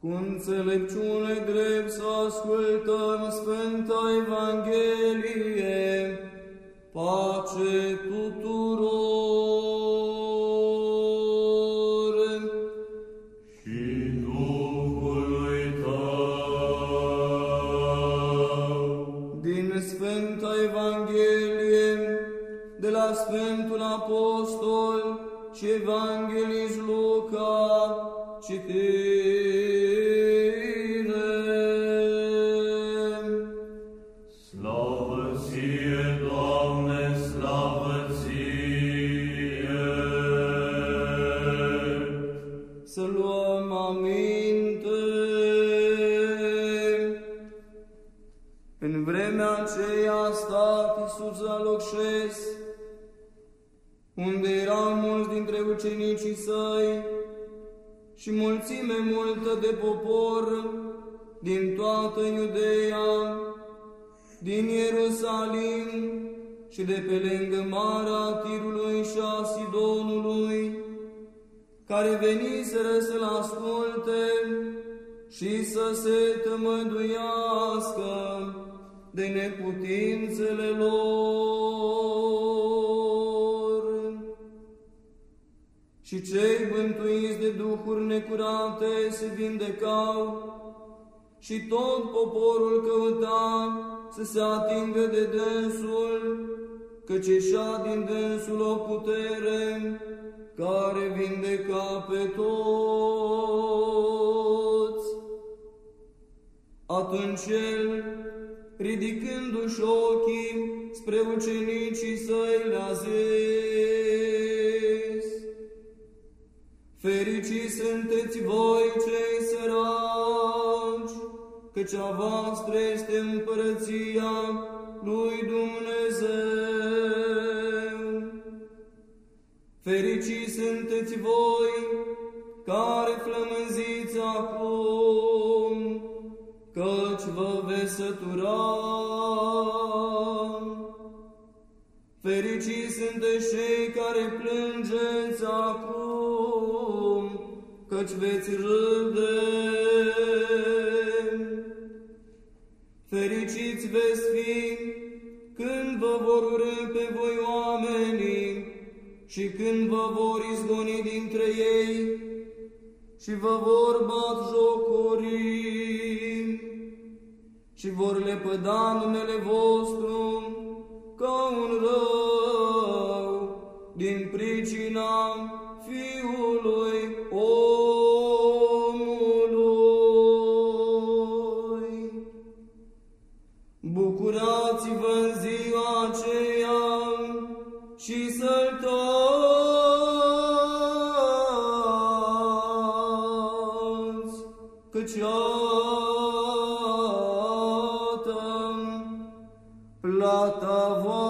cu înțelepciune drept să ascultăm Sfânta Evanghelie, pace tuturor. și Duhului Tău. Din Sfânta Evanghelie, de la Sfântul Apostol și Evanghelist Luca, citire. Vremea aceea a stat Iisus la Locșes, unde erau mulți dintre ucenicii săi și mulțime multă de popor din toată Iudeea, din Ierusalim și de pe lângă Marea Tirului și a Sidonului, care veniseră să-L asculte și să se tămăduiască de neputințele lor. Și cei bântuiți de duhuri necurate se vindecau și tot poporul căuta să se atingă de dânsul, căci ieșea din dânsul o putere care vindeca pe toți. Atunci el, ridicându-și ochii spre ucenicii săi, le-a zis, Fericiți sunteți voi cei săraci, căci a voastră este împărăția lui Dumnezeu. Fericiți sunteți voi care flămânziți acum, Fericiți sunteți cei care plângeți acum, căci veți râde. Fericiți veți fi când vă vor urâ pe voi oamenii și când vă vor izgoni dintre ei și vă vor bat jocuri și vor lepăda numele vostru ca un rău și săltați, căci iată plata voastră